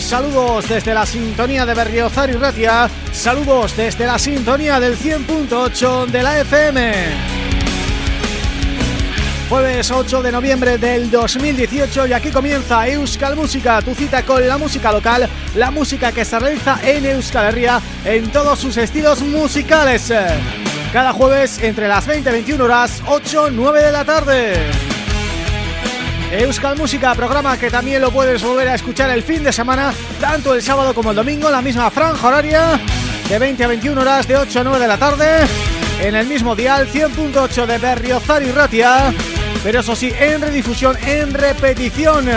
Saludos desde la sintonía de Berriozar y Ratia, saludos desde la sintonía del 100.8 de la FM. Jueves 8 de noviembre del 2018 y aquí comienza Euskal Música, tu cita con la música local, la música que se realiza en Euskal Herria en todos sus estilos musicales. Cada jueves entre las 20 y 21 horas, 8-9 de la tarde. Euskal Música, programa que también lo puedes volver a escuchar el fin de semana, tanto el sábado como el domingo, la misma franja horaria, de 20 a 21 horas, de 8 a 9 de la tarde, en el mismo dial 100.8 de Berriozar y Ratia, pero eso sí, en redifusión, en repetición.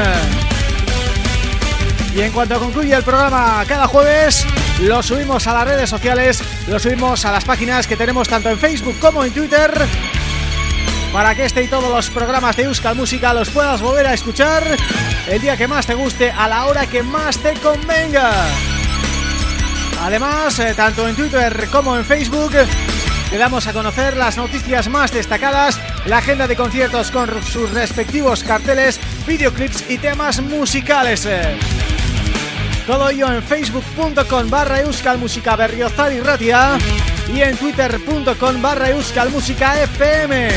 Y en cuanto concluye el programa cada jueves, lo subimos a las redes sociales, lo subimos a las páginas que tenemos tanto en Facebook como en Twitter para que este y todos los programas de Euskal Música los puedas volver a escuchar el día que más te guste, a la hora que más te convenga. Además, eh, tanto en Twitter como en Facebook te damos a conocer las noticias más destacadas, la agenda de conciertos con sus respectivos carteles, videoclips y temas musicales. Todo ello en facebook.com barra y ratia y en twitter.com barra fm.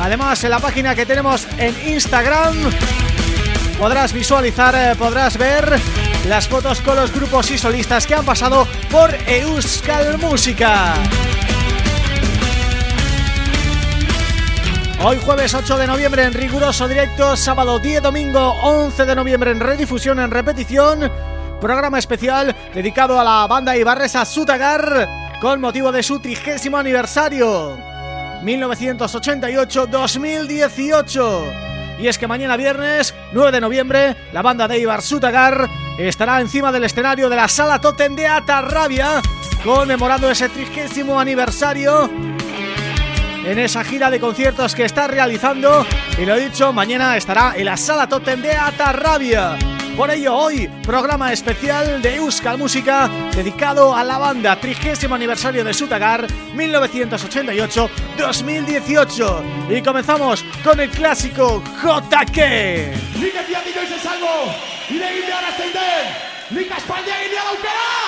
Además, en la página que tenemos en Instagram podrás visualizar, eh, podrás ver las fotos con los grupos y solistas que han pasado por Euskal Música. Hoy jueves 8 de noviembre en riguroso directo, sábado 10, domingo 11 de noviembre en redifusión, en repetición Programa especial dedicado a la banda Ibarresa Sutagar con motivo de su trigésimo aniversario 1988-2018 y es que mañana viernes, 9 de noviembre, la banda de Ibar Sutagar estará encima del escenario de la Sala Totem de Atarrabia conmemorando ese trigésimo aniversario en esa gira de conciertos que está realizando. Y lo he dicho, mañana estará en la Sala Totem de Atarrabia por ello hoy, programa especial de Euskal Música dedicado a la banda trigésimo aniversario de Sutagar 1988-2018 y comenzamos con el clásico JK. Udeak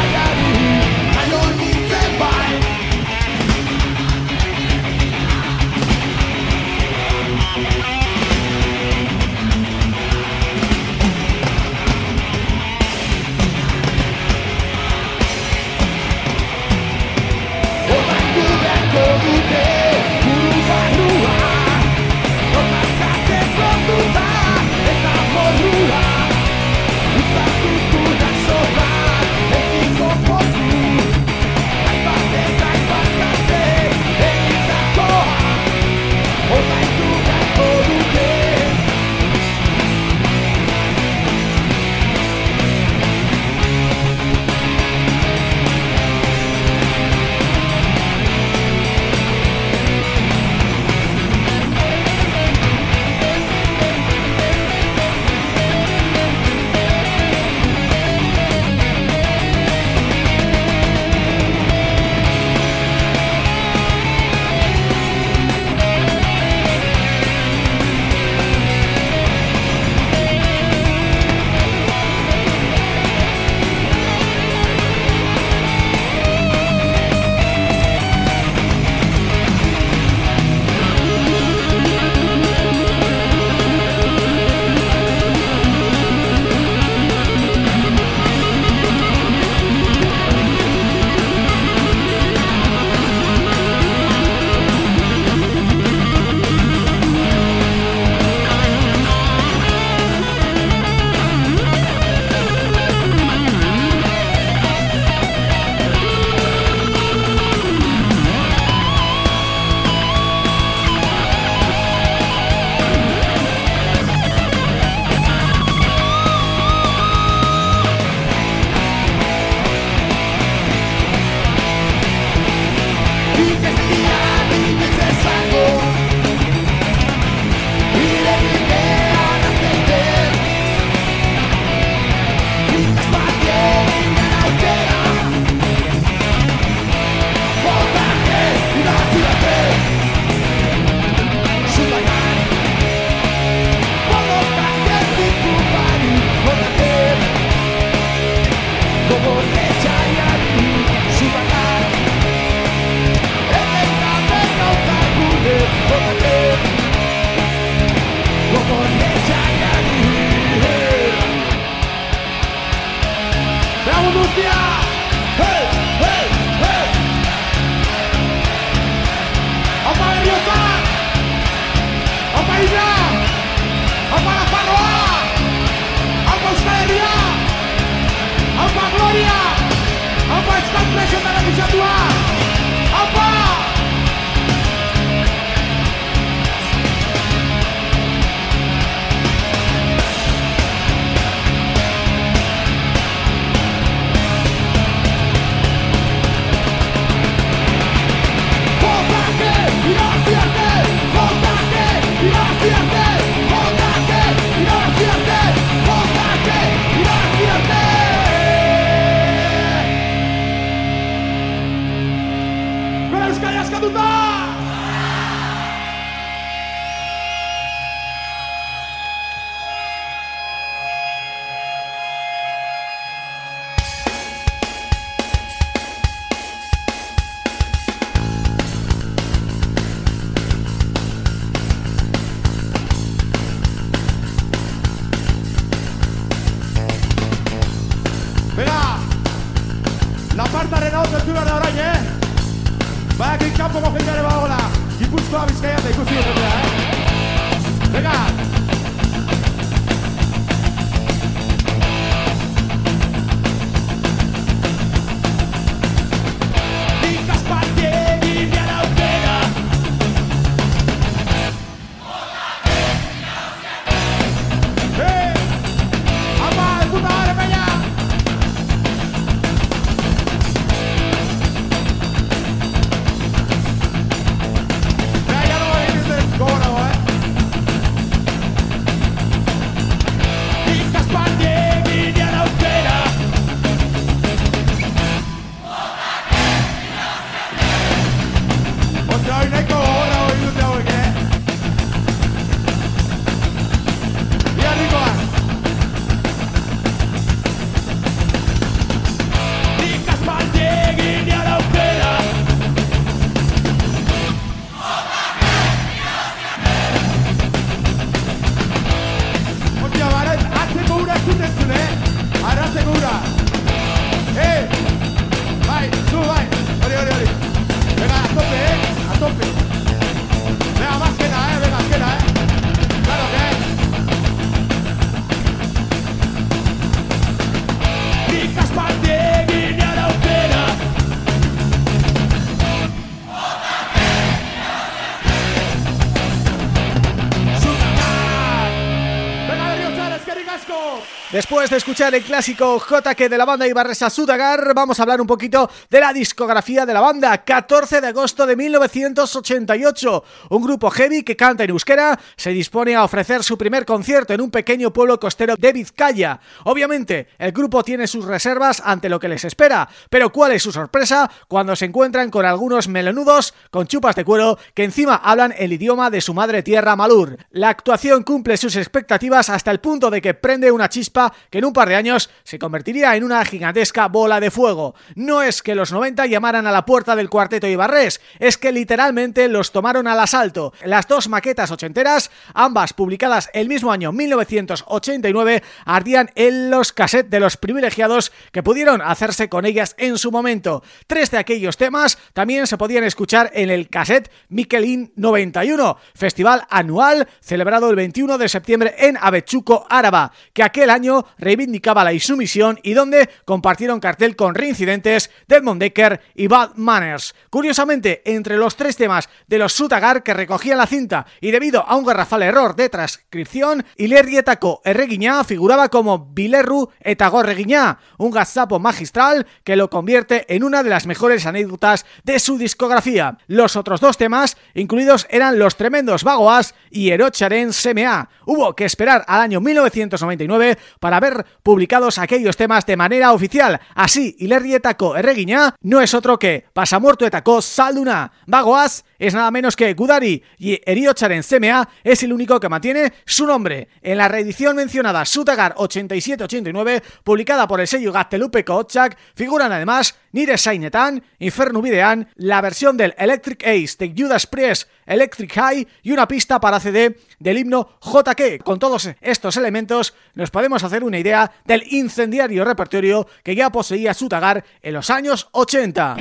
Después de escuchar el clásico JK de la banda Ibarresa Sudagar, vamos a hablar un poquito de la discografía de la banda. 14 de agosto de 1988, un grupo heavy que canta en euskera se dispone a ofrecer su primer concierto en un pequeño pueblo costero de Vizcaya. Obviamente, el grupo tiene sus reservas ante lo que les espera, pero ¿cuál es su sorpresa cuando se encuentran con algunos melonudos con chupas de cuero que encima hablan el idioma de su madre tierra Malur? La actuación cumple sus expectativas hasta el punto de que prende una chispa que en un par de años se convertiría en una gigantesca bola de fuego. No es que los 90 llamaran a la puerta del cuarteto Ibarres, es que literalmente los tomaron al asalto. Las dos maquetas ochenteras, ambas publicadas el mismo año 1989, ardían en los cassettes de los privilegiados que pudieron hacerse con ellas en su momento. Tres de aquellos temas también se podían escuchar en el cassette Mikelin 91, festival anual celebrado el 21 de septiembre en Avechuco, Áraba, que aquel año reivindicaba la insumisión y donde compartieron cartel con reincidentes Desmond Decker y Bad Manners. Curiosamente, entre los tres temas de los Sutagar que recogían la cinta y debido a un garrafal error de transcripción, Ilerrietako Erreguiñá figuraba como Bilerru Etagorreguiñá, un gazapo magistral que lo convierte en una de las mejores anécdotas de su discografía. Los otros dos temas incluidos eran Los Tremendos Vagoas y Erocharen SMA. Hubo que esperar al año 1999 para ver publicados aquellos temas de manera oficial. Así, Ilerrietako Erreguiña no es otro que Pasamuerto Etako Salduna. Bagoaz es nada menos que Gudari y Eriocharen CMA es el único que mantiene su nombre. En la reedición mencionada Sutagar 87-89, publicada por el sello Gaztelupe Kochak, figuran además Nire Sainetan, Inferno Videan, la versión del Electric Ace de Judas Priest Electric High y una pista para CD del himno JK. Con todos estos elementos nos podemos hacer una idea del incendiario repertorio que ya poseía Sutagar en los años 80.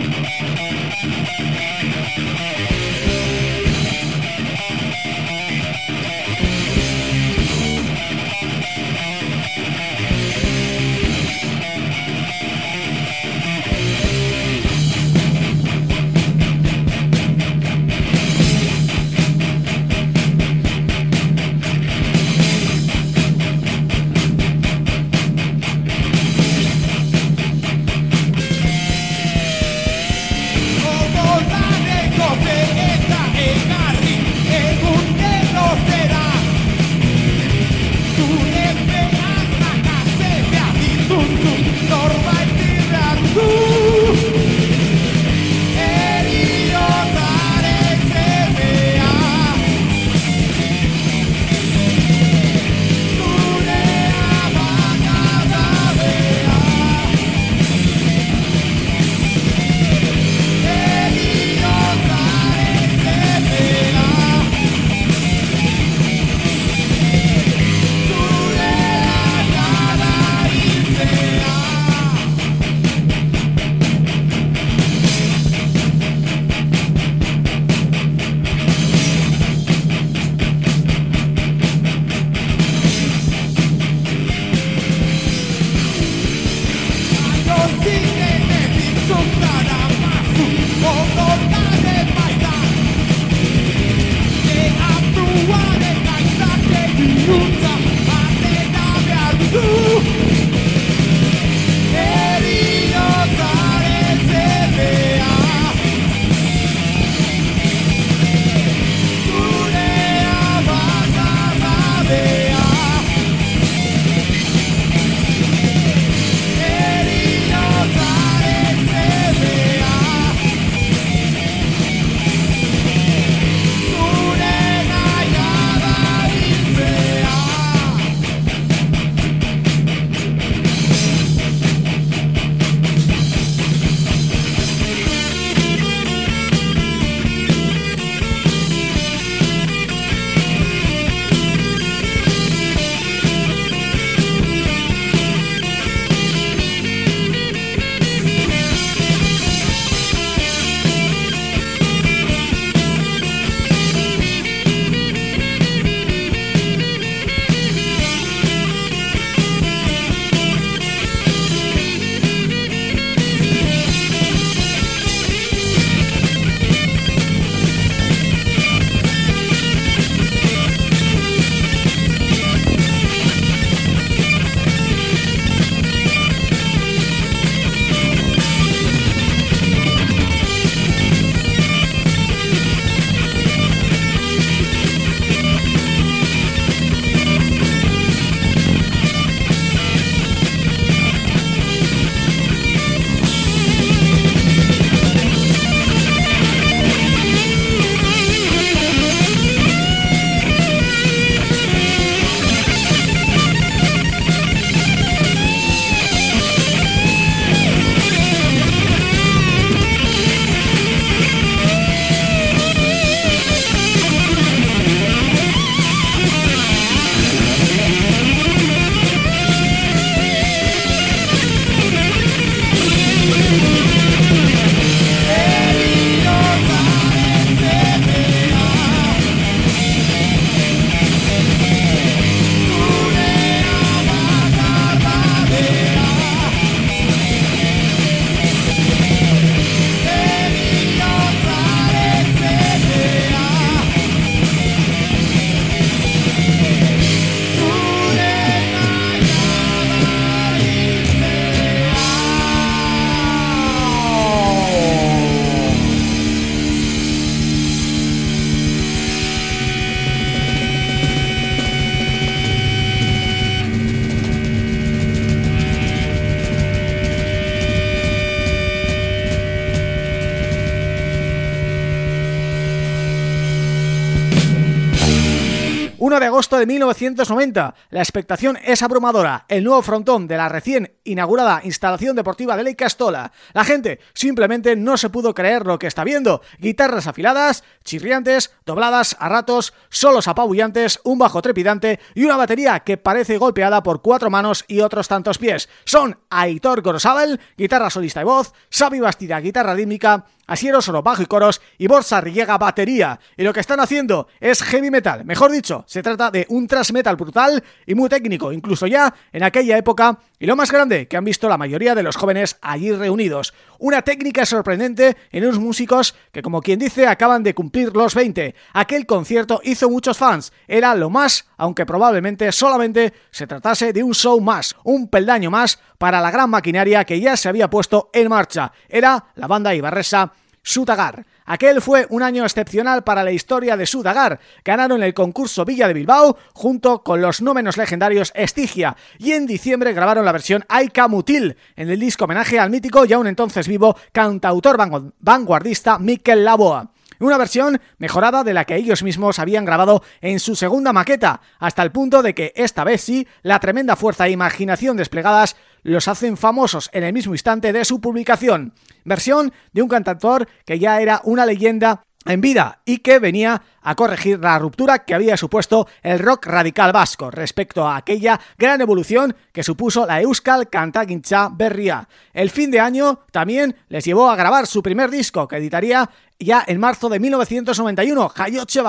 De agosto de 1990. La expectación es abrumadora. El nuevo frontón de la recién inaugurada instalación deportiva de Ley Castola. La gente simplemente no se pudo creer lo que está viendo. Guitarras afiladas, chirriantes, dobladas a ratos, solos apabullantes, un bajo trepidante y una batería que parece golpeada por cuatro manos y otros tantos pies. Son Aitor Gorosabel, guitarra solista y voz, Xavi Bastida, guitarra rítmica, Asiero solo bajo y coros y Borsa Riega batería. Y lo que están haciendo es heavy metal, mejor dicho, se trata de un thrash metal brutal y muy técnico, incluso ya en aquella época y lo más grande que han visto la mayoría de los jóvenes allí reunidos. Una técnica sorprendente en unos músicos que como quien dice acaban de cumplir los 20. Aquel concierto hizo muchos fans, era lo más, aunque probablemente solamente se tratase de un show más, un peldaño más para la gran maquinaria que ya se había puesto en marcha. Era la banda ibarresa Sutagar. Aquel fue un año excepcional para la historia de Sudagar. Ganaron el concurso Villa de Bilbao junto con los no menos legendarios Estigia y en diciembre grabaron la versión Aika Mutil en el disco homenaje al mítico y aún entonces vivo cantautor vanguardista Mikel Laboa una versión mejorada de la que ellos mismos habían grabado en su segunda maqueta, hasta el punto de que esta vez sí, la tremenda fuerza e imaginación desplegadas los hacen famosos en el mismo instante de su publicación. Versión de un cantautor que ya era una leyenda en vida y que venía a corregir la ruptura que había supuesto el rock radical vasco respecto a aquella gran evolución que supuso la Euskal Cantagincha Berria. El fin de año también les llevó a grabar su primer disco que editaría ya en marzo de 1991, Hayoche.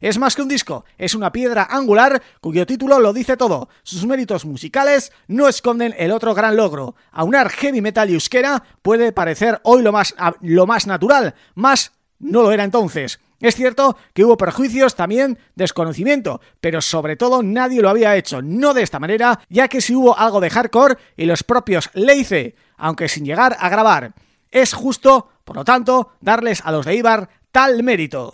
Es más que un disco, es una piedra angular cuyo título lo dice todo. Sus méritos musicales no esconden el otro gran logro. Aunar heavy metal y euskera puede parecer hoy lo más, lo más natural, más no lo era entonces. Es cierto que hubo perjuicios, también desconocimiento, pero sobre todo nadie lo había hecho, no de esta manera, ya que si hubo algo de hardcore y los propios Leice, aunque sin llegar a grabar. Es justo, por lo tanto, darles a los de Ibar tal mérito.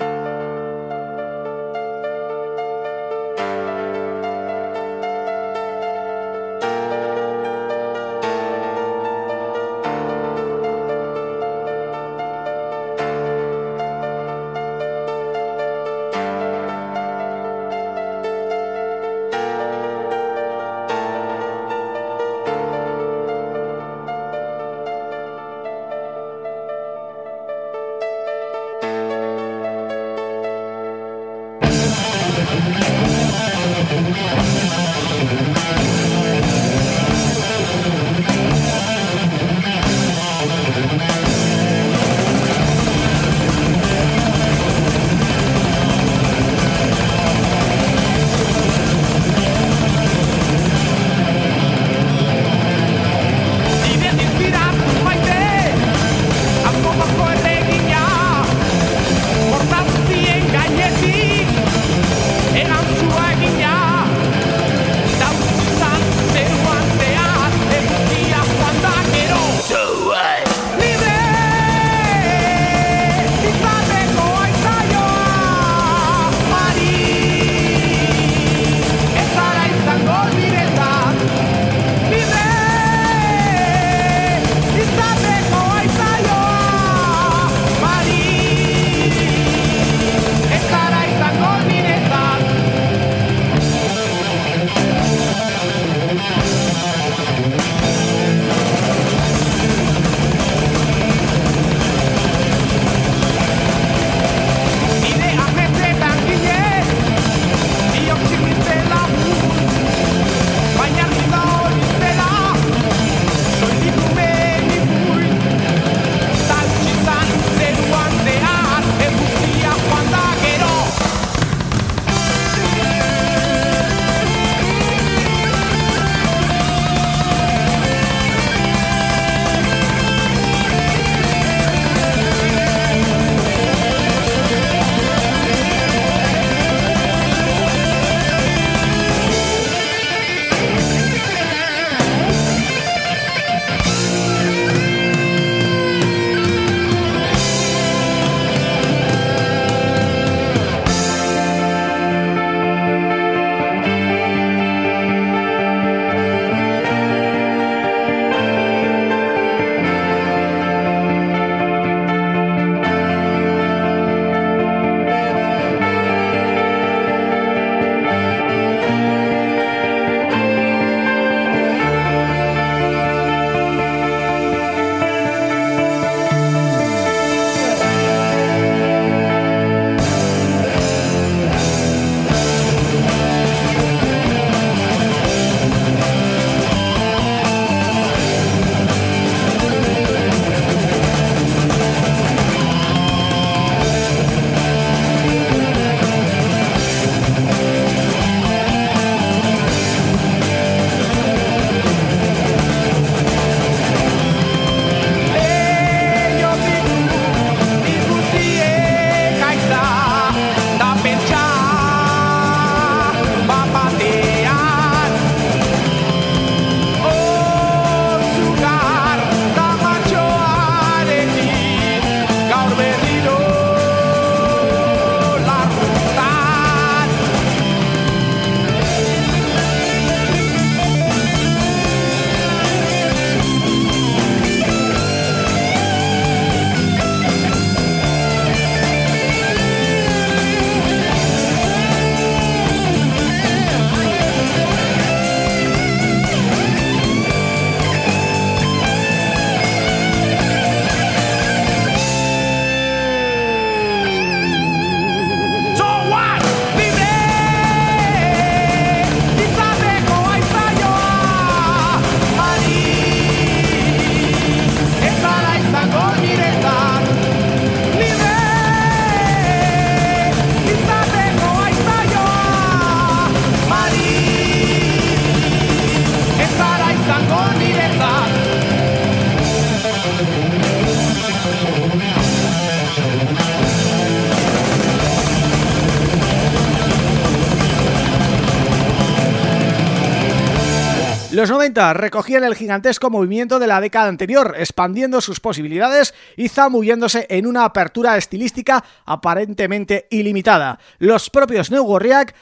Los 90 recogían el gigantesco movimiento de la década anterior, expandiendo sus posibilidades y zambulléndose en una apertura estilística aparentemente ilimitada. Los propios New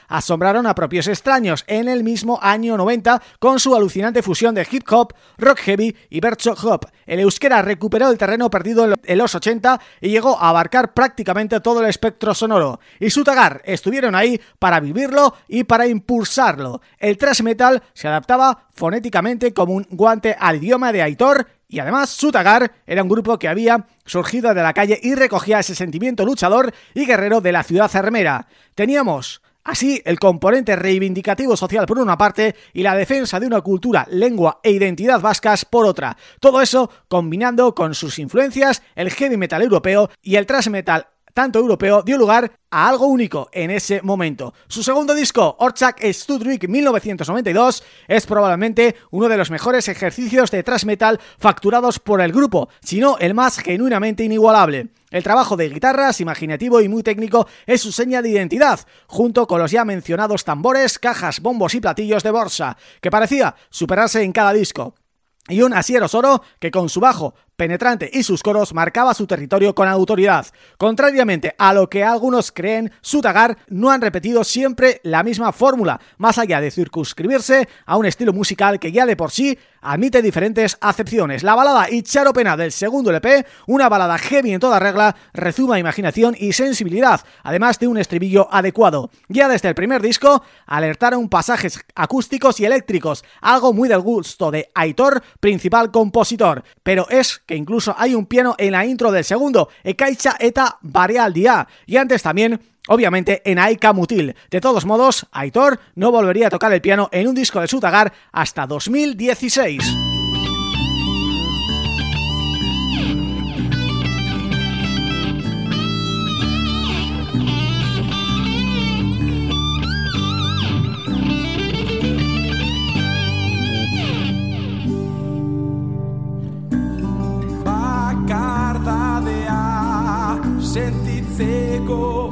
asombraron a propios extraños en el mismo año 90 con su alucinante fusión de hip hop, rock heavy y bercho hop. El euskera recuperó el terreno perdido en los 80 y llegó a abarcar prácticamente todo el espectro sonoro. Y Sutagar estuvieron ahí para vivirlo y para impulsarlo. El thrash metal se adaptaba fonéticamente como un guante al idioma de Aitor y además Sutagar era un grupo que había surgido de la calle y recogía ese sentimiento luchador y guerrero de la ciudad armera. Teníamos Así, el componente reivindicativo social por una parte y la defensa de una cultura, lengua e identidad vascas por otra. Todo eso combinando con sus influencias el heavy metal europeo y el thrash metal tanto europeo, dio lugar a algo único en ese momento. Su segundo disco, Orchak Studwig 1992, es probablemente uno de los mejores ejercicios de thrash metal facturados por el grupo, sino el más genuinamente inigualable. El trabajo de guitarras, imaginativo y muy técnico, es su seña de identidad, junto con los ya mencionados tambores, cajas, bombos y platillos de bolsa, que parecía superarse en cada disco y un Asiero Soro que con su bajo penetrante y sus coros marcaba su territorio con autoridad. Contrariamente a lo que algunos creen, Sutagar no han repetido siempre la misma fórmula, más allá de circunscribirse a un estilo musical que ya de por sí admite diferentes acepciones. La balada Icharo Pena del segundo LP, una balada heavy en toda regla, rezuma imaginación y sensibilidad, además de un estribillo adecuado. Ya desde el primer disco, alertaron pasajes acústicos y eléctricos, algo muy del gusto de Aitor, principal compositor, pero es que incluso hay un piano en la intro del segundo, Ekaicha eta Dia, y antes también obviamente en Aika Mutil. De todos modos, Aitor no volvería a tocar el piano en un disco de Sutagar hasta 2016. go.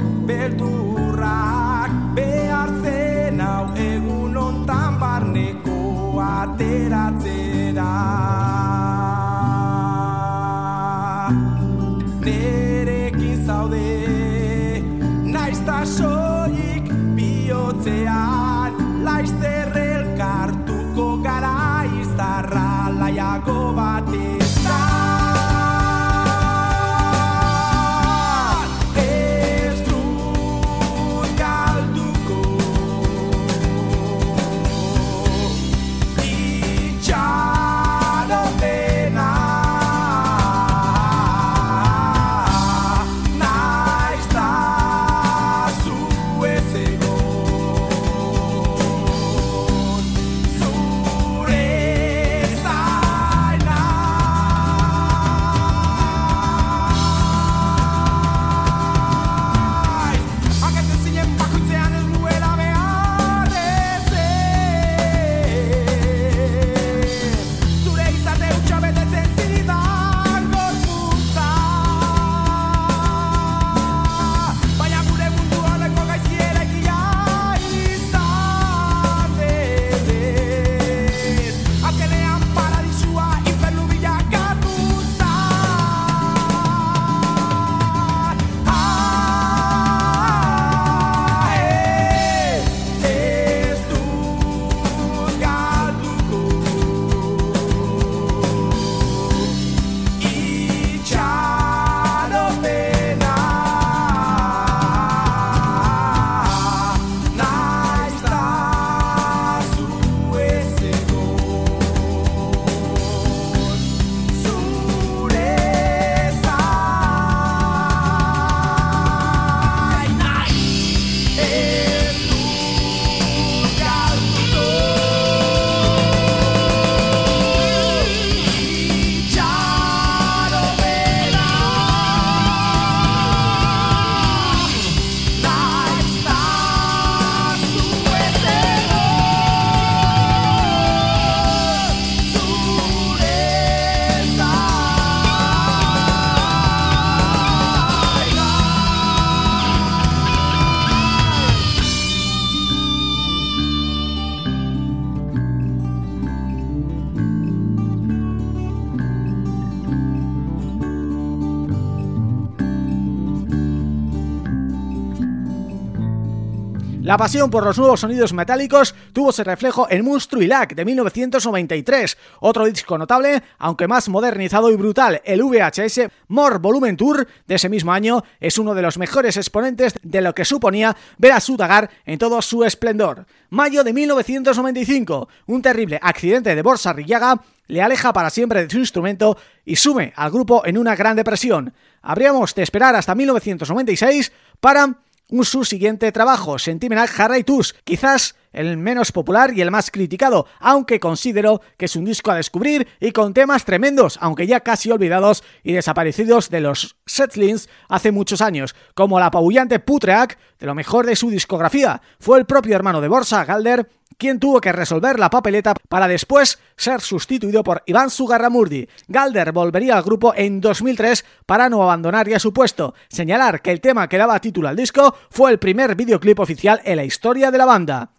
La pasión por los nuevos sonidos metálicos tuvo ese reflejo en Lack de 1993, otro disco notable, aunque más modernizado y brutal, el VHS More Volumen Tour de ese mismo año es uno de los mejores exponentes de lo que suponía ver a Sudagar en todo su esplendor. Mayo de 1995, un terrible accidente de Borsa Rillaga le aleja para siempre de su instrumento y sume al grupo en una gran depresión. Habríamos de esperar hasta 1996 para su siguiente trabajo, Sentimental Tus, quizás el menos popular y el más criticado, aunque considero que es un disco a descubrir y con temas tremendos, aunque ya casi olvidados y desaparecidos de los setlings hace muchos años, como la apabullante Putreak, de lo mejor de su discografía. Fue el propio hermano de Borsa, Galder, quien tuvo que resolver la papeleta para después ser sustituido por Iván Sugarramurdi. Galder volvería al grupo en 2003 para no abandonar ya su puesto. Señalar que el tema que daba título al disco fue el primer videoclip oficial en la historia de la banda.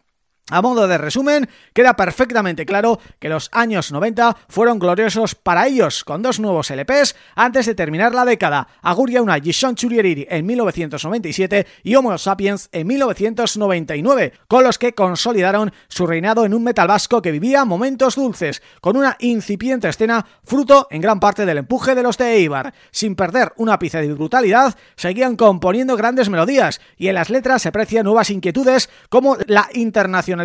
A modo de resumen, queda perfectamente claro que los años 90 fueron gloriosos para ellos, con dos nuevos LPs antes de terminar la década, Aguria una Gishon Churieriri en 1997 y Homo Sapiens en 1999, con los que consolidaron su reinado en un metal vasco que vivía momentos dulces, con una incipiente escena fruto en gran parte del empuje de los de Eibar. Sin perder una ápice de brutalidad, seguían componiendo grandes melodías y en las letras se aprecian nuevas inquietudes como la internacional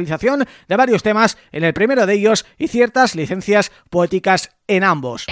de varios temas en el primero de ellos y ciertas licencias poéticas en ambos.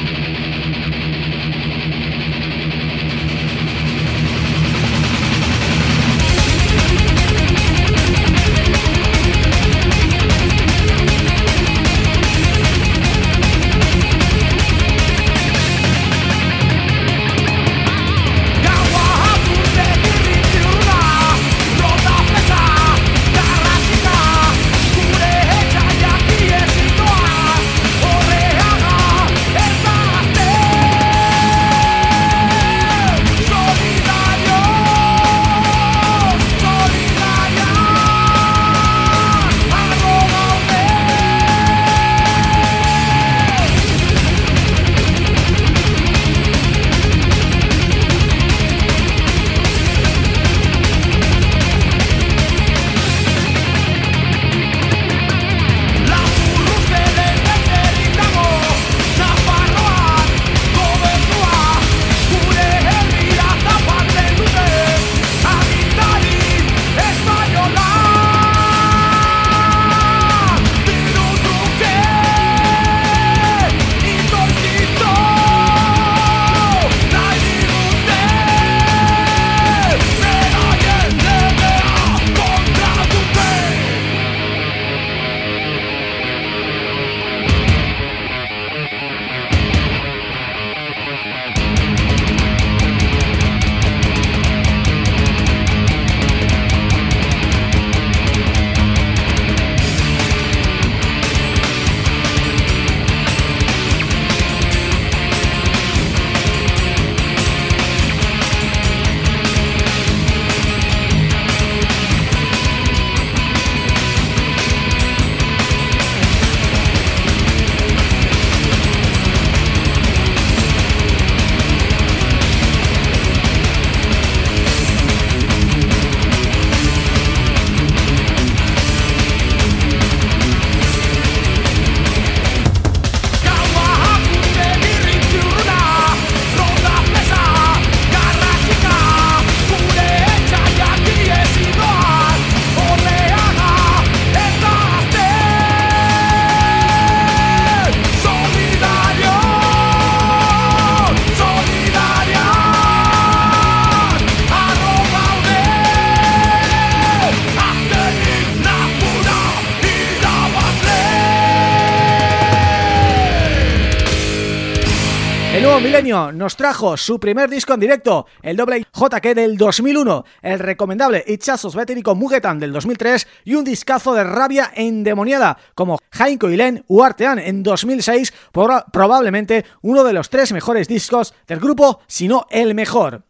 Nos trajo su primer disco en directo, el doble JK del 2001, el recomendable Ichazos Betérico Mugetan del 2003 y un discazo de rabia endemoniada como Jainko Ilen Uartean en 2006, probablemente uno de los tres mejores discos del grupo, si no el mejor.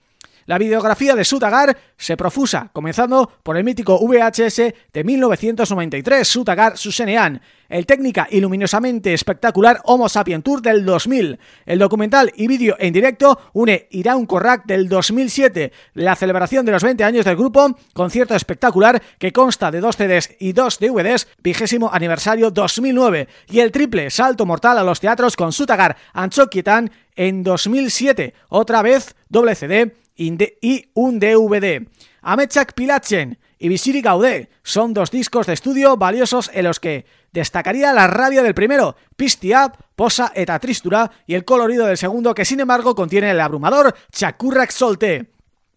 La videografía de Sutagar se profusa, comenzando por el mítico VHS de 1993, Sutagar Susenean, el técnica y luminosamente espectacular Homo Sapien Tour del 2000, el documental y vídeo en directo une Irán Corrac del 2007, la celebración de los 20 años del grupo, concierto espectacular que consta de dos CDs y dos DVDs, vigésimo aniversario 2009, y el triple salto mortal a los teatros con Sutagar Anchoquietan en 2007, otra vez doble CD y un DVD. Amechak Pilachen y Visiri Gaudé son dos discos de estudio valiosos en los que destacaría la rabia del primero, Pistia, Posa eta Tristura y el colorido del segundo que sin embargo contiene el abrumador Chakurrak Solte.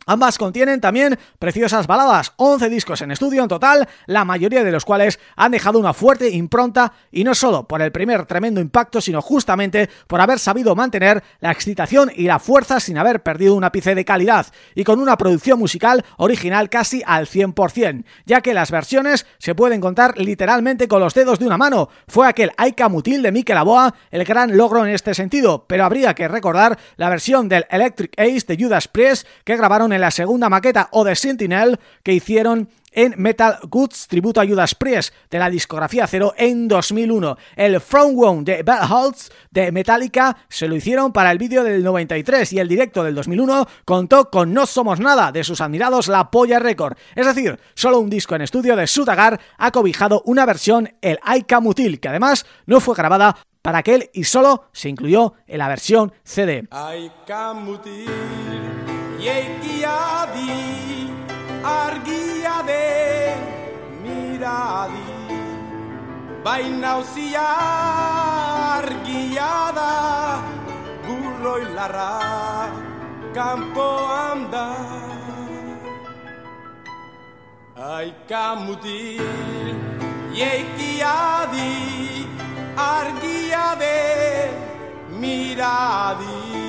Ambas contienen también preciosas baladas, 11 discos en estudio en total, la mayoría de los cuales han dejado una fuerte impronta y no solo por el primer tremendo impacto, sino justamente por haber sabido mantener la excitación y la fuerza sin haber perdido un ápice de calidad y con una producción musical original casi al 100%, ya que las versiones se pueden contar literalmente con los dedos de una mano. Fue aquel Aika Mutil de Mikel Aboa el gran logro en este sentido, pero habría que recordar la versión del Electric Ace de Judas Priest que grabaron en la segunda maqueta o de Sentinel que hicieron en Metal Goods, tributo a Judas Priest de la discografía Cero en 2001. El From One de Bell Holtz de Metallica se lo hicieron para el vídeo del 93 y el directo del 2001 contó con No Somos Nada de sus admirados La Polla Record. Es decir, solo un disco en estudio de Sutagar ha cobijado una versión, el Aika Mutil, que además no fue grabada para aquel y solo se incluyó en la versión CD. Iekia di argia de miradi. Baina uzia argia da Gurroi larra kanpoan da. Aika mutil Iekia di argia de miradi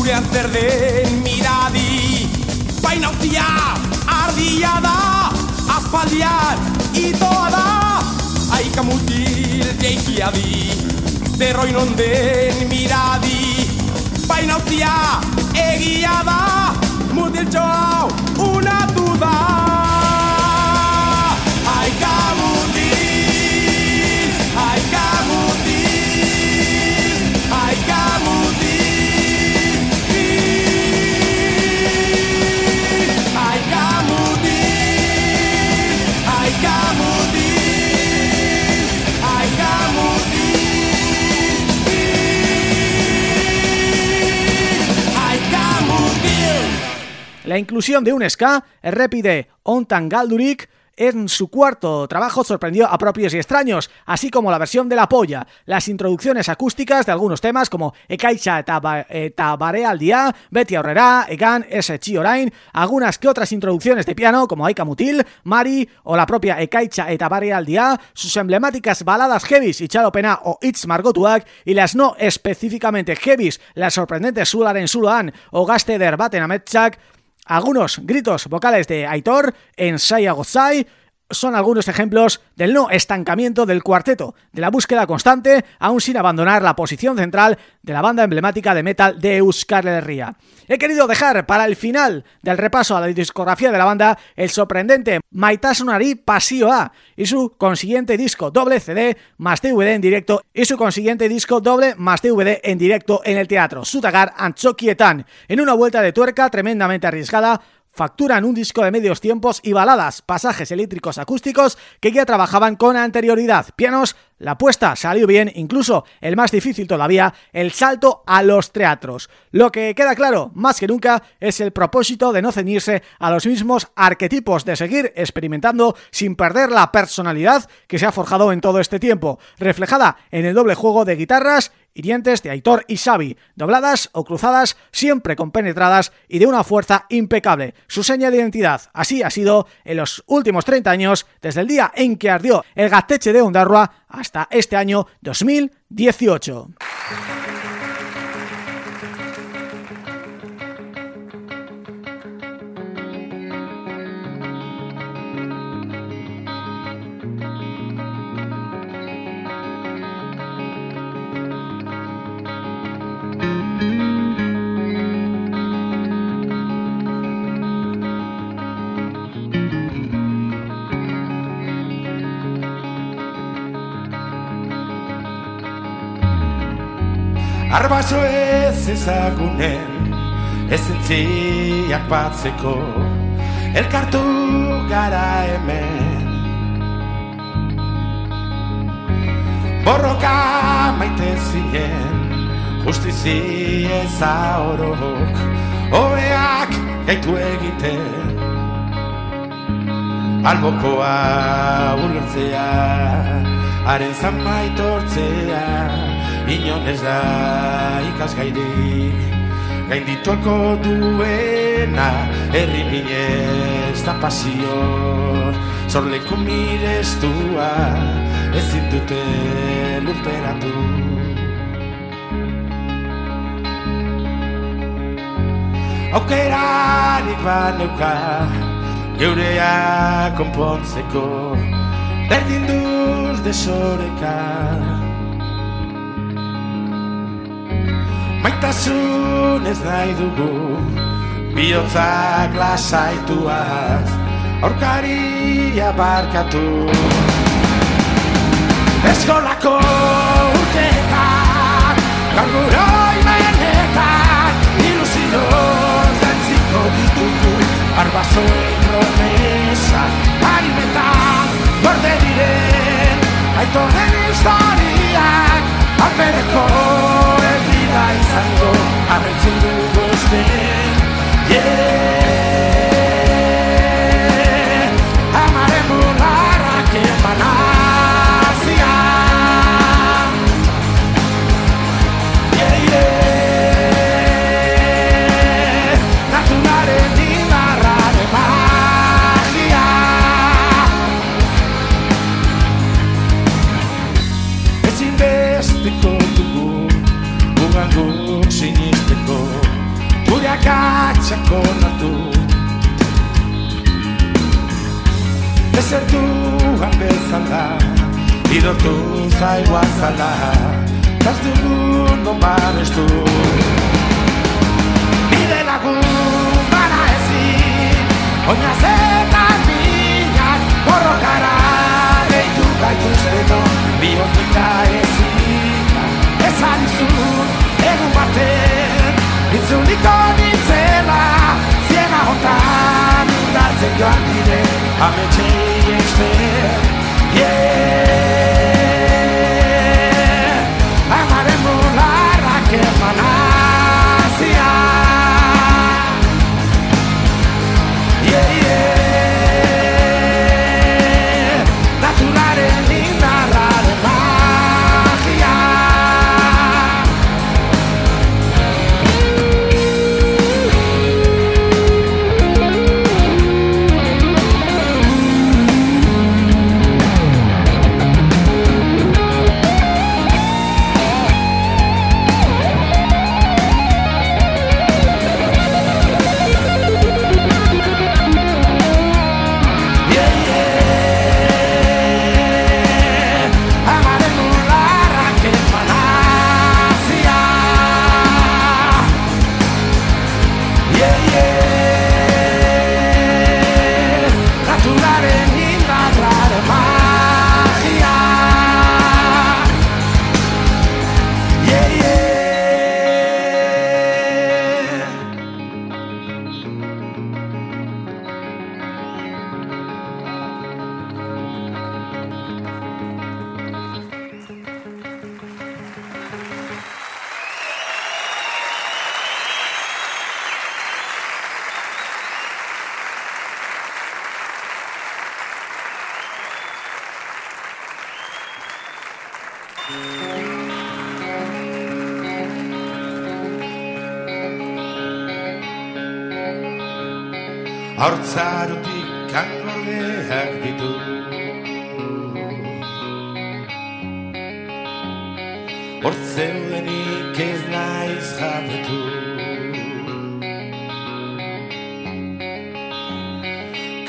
Urean zer den miradi. Baina utzia ardia da Aspaldian itoa da. Aika mutil jeikia di Zerroin onden miradi. Baina utzia egia da Mutiltxo hau unatu da La inclusión de un ska, Errepide Ontan Galdurik, en su cuarto trabajo sorprendió a propios y extraños, así como la versión de la polla, las introducciones acústicas de algunos temas como ba, eta Barea al día, Betty Aurrera, Egan, S. Orain, algunas que otras introducciones de piano como Aika Mutil, Mari o la propia Ekaitza eta Barea al día, sus emblemáticas baladas heavies Itxaropena o Itz Margotuak y las no específicamente heavies, las sorprendentes Sularen Suloan o Gasteder Baten Ametsak, algunos gritos vocales de Aitor en Saya Gozai son algunos ejemplos del no estancamiento del cuarteto, de la búsqueda constante, aún sin abandonar la posición central de la banda emblemática de metal de Euskal Herria. He querido dejar para el final del repaso a la discografía de la banda el sorprendente Maitasunari Pasio A y su consiguiente disco doble CD más DVD en directo y su consiguiente disco doble más DVD en directo en el teatro Sutagar Anchokietan, en una vuelta de tuerca tremendamente arriesgada facturan un disco de medios tiempos y baladas, pasajes eléctricos acústicos que ya trabajaban con anterioridad, pianos, la apuesta salió bien, incluso el más difícil todavía, el salto a los teatros. Lo que queda claro, más que nunca, es el propósito de no ceñirse a los mismos arquetipos, de seguir experimentando sin perder la personalidad que se ha forjado en todo este tiempo, reflejada en el doble juego de guitarras hirientes de Aitor y Xavi, dobladas o cruzadas, siempre compenetradas y de una fuerza impecable. Su seña de identidad así ha sido en los últimos 30 años, desde el día en que ardió el gateche de Ondarroa hasta este año 2018. Arbaso ez ezagunen Ezentziak batzeko Elkartu gara hemen. Borroka maite ziren Justizi eza orok Hobeak gaitu egiten. Albokoa ulertzea Haren zamaitortzea Inon ez da ikasgairi. Gaindituako duena Herri minez da pasio Zorleko mirestua Ezin dute lurperatu. Aukerarik baneuka Geurea konpontzeko Berdin duz desoreka Maitasun ez nahi dugu Biotzak lasaituaz Aurkaria barkatu. Eskolako urteetan Gaurguroi menetan Ilusioz dantziko ditugu Arbazoen promesa Harimetan Borde diren Aitoren historiak Alpereko izango Arretzen dugu ezten Yeah Desertuan bezala Idortu zaigua zala Tas dugun non babestu Bide lagun bana ezin Oina zeta minak borrokara Deitu gaituzteno Biotika ezin. Ezan izun egun baten Itzuliko nintzela Ziena hotan Indartzen joan dire Ametxei understand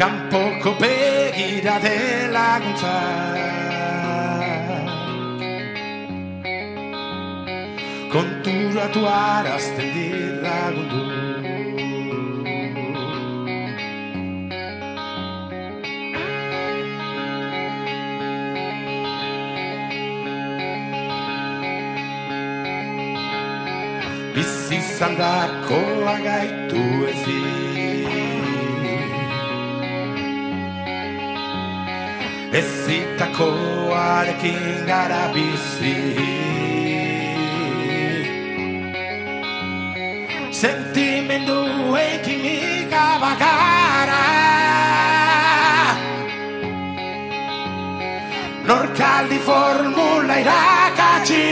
Kanpoko de laguntza Konturatu arazten dit lagundu Bizi zandakoa gaitu ezin Ezitakoarekin gara bizi Sentimendu ekimika bakara Norkaldi formula irakatsi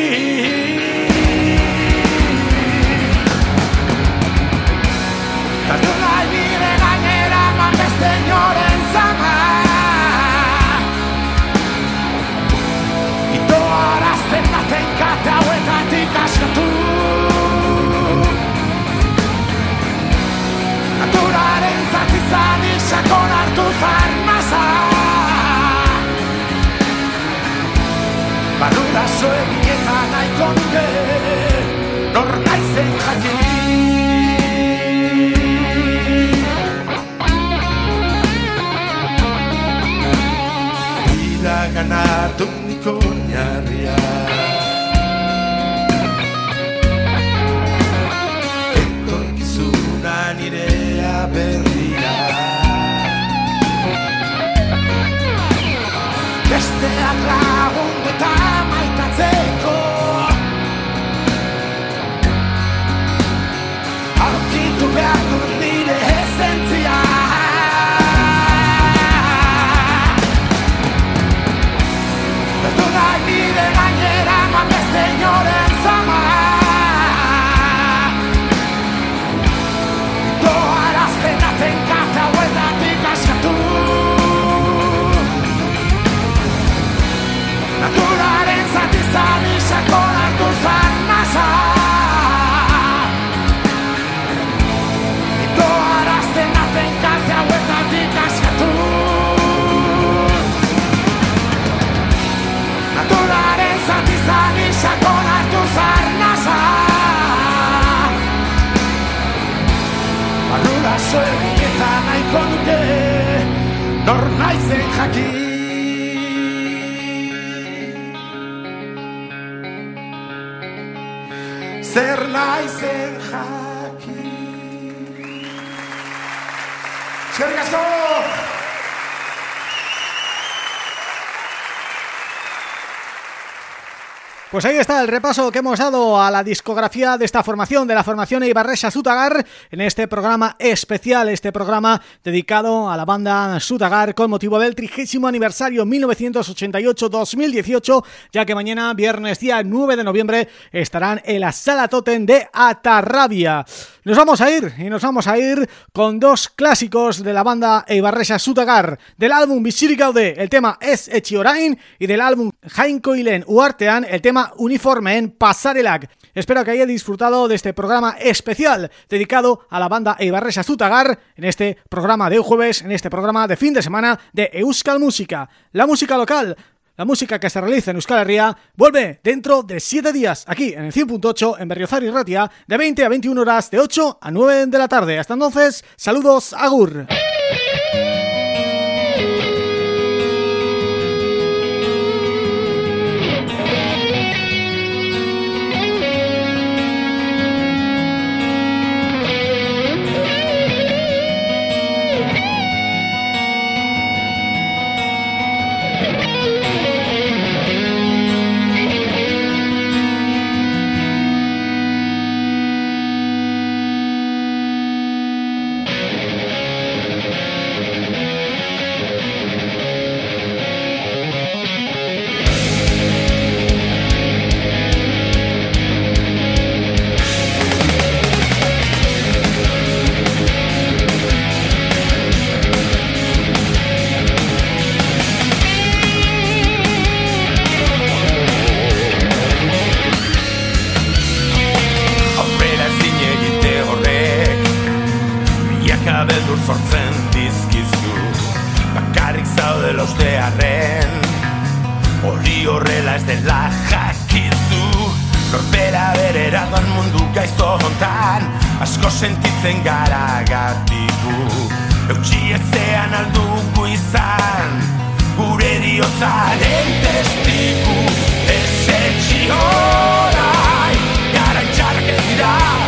Egin eta nahiko nuke Pues ahí está el repaso que hemos dado a la discografía de esta formación, de la formación Ibarresha Sutagar, en este programa especial, este programa dedicado a la banda Sutagar con motivo del trigésimo aniversario 1988-2018, ya que mañana, viernes día 9 de noviembre, estarán en la Sala Totem de Atarrabia. Nos vamos a ir, y nos vamos a ir con dos clásicos de la banda Ibarresha Sutagar, del álbum Gaude, el tema Es Echiorain, y del álbum Jainko Ilen Uartean, el tema uniforme en Pasarelac. Espero que haya disfrutado de este programa especial dedicado a la banda Eibarresa Zutagar en este programa de jueves, en este programa de fin de semana de Euskal Música. La música local, la música que se realiza en Euskal Herria vuelve dentro de 7 días aquí en el 100.8 en Berriozar y Ratia de 20 a 21 horas de 8 a 9 de la tarde. Hasta entonces, saludos, agur. sortzen dizkizu. Bakarrik zaudela uste arren. Hori horrela ez dela jakizu. Norbera bere eradoan mundu gaizto hontan Asko sentitzen gara gatiku Eutxi ezean aldugu izan Gure diotzaren testiku. Ez etxi horai Gara itxarrak ez dira.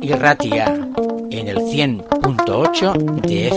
Y Ratia en el 100.8 de.